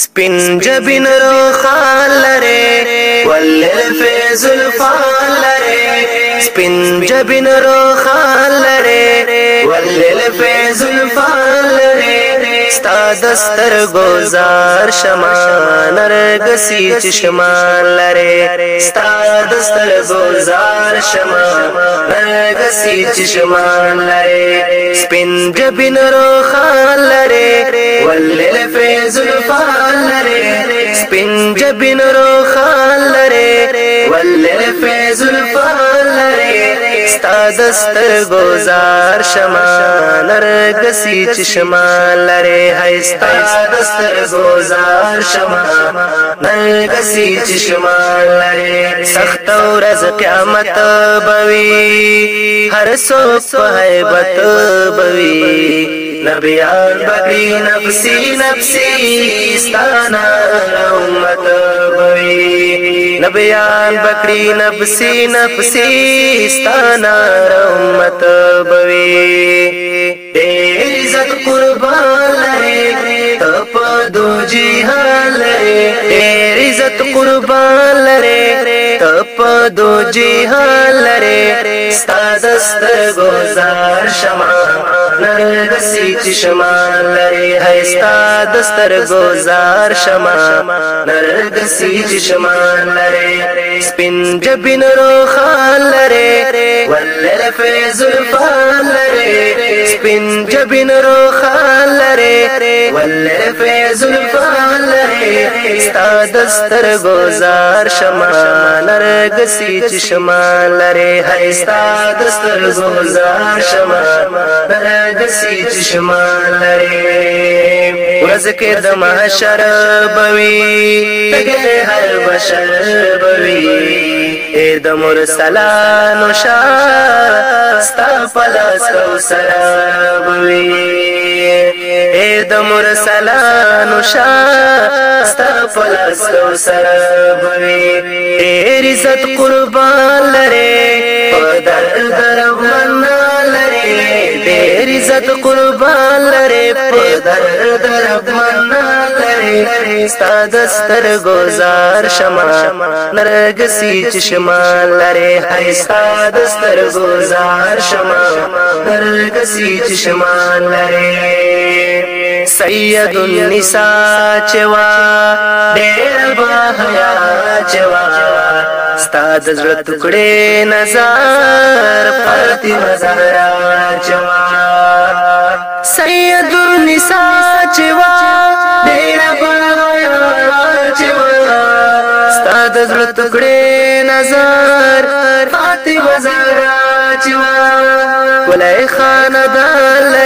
سبين جبين روخان لري ولیل في الفان لري سبين جبين روخان دستر گزار شما نرګسی چشما لره ستا دستر گزار شما نرګسی چشما لره سپین جبین رو خال لره ولل فیض الفال لره سپین جبین رو خال لره ولل فیض دستر گزار شما نرگسی چشما لره هستا دستر گزار شما نرگسی چشما لره سخت ورځ قیامت بوي هر څوک په hebat بوي نبیان بکری نفسی نفسی ستانا امت بوی नबयान बकरी नब सी नबसी सारते तेरी इज़त कुर्बान रे तुजी रे ते इज़त قربان لے پدو دو لرے لره ستاسو گزار شما نرگسی دسی لرے ہے هي ستاسو گزار شما نرگسی دسی لرے سپن سپین جبین روخان لرے ولل فیض الفان لره سپین جبین روخان لرے ولل فیض الفان لرے ستا دستر گزار شما نرگسی چی شما لره های ستا دستر گزار شما نرگسی چی شما لره ورزکی دما شر بوی تگه هر بشر بوی د مرسلانو شار ستا پلاس کو سرابوي د مرسلانو شا ستپلاسو سربوي ډېر عزت قربان لره په درد رحمان لره ډېر عزت قربان لره په درد رحمان لره ستاد ستر گزار شما نرګسي چشما لره هاي ستاد ستر گزار شما نرګسي چشما لره سید النساء چوا ډېر بهیا چوا ستاد زړه ټکړې نظر پرتی مزارا چوا سید النساء چوا ډېر بهیا چوا ستاد زړه ټکړې نظر فاطمه زهرا چوا ولای خاندان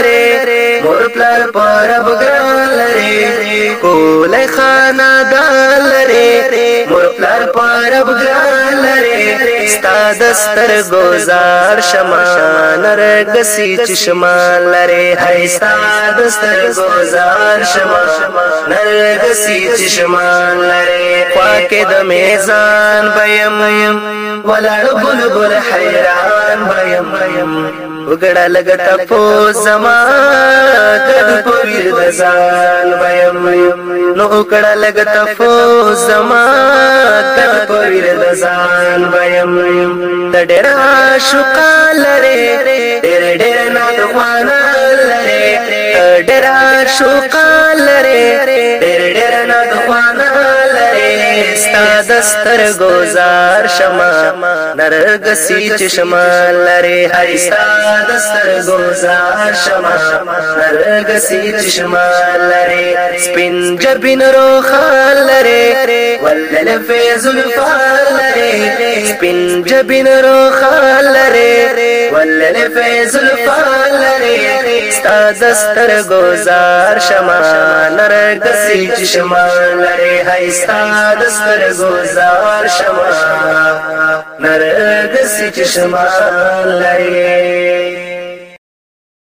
مور پلار پر بګران لري کولای خاندان لري مور پلار پر بګران لري ستا دستر گزار شما نرګ سی چشما لري هي ستا دستر گزار شما نرګ سی چشما لري پاکه د میزان بیم ولاړ بلبل حیران بیم وګړه لګټه په زما کدي په ویر د ځان ويم نو وګړه لګټه په زما کدي په ویر د ځان ويم د ډېر عاشق لره ډېر ډېر نادوانا لره ډېر عاشق لره دستر گزار شما نرگ سیچ شما لره حریستا دستر گزار شما نرگ سیچ شما لره سپین جبین رو خال لره ولل فیض الفال لره سپین جبین رو خال لره ولل فیض الفال لره ستا دستر گزار شما نر گسی چشما لره های ستا دستر گزار شما نر گسی چشما لره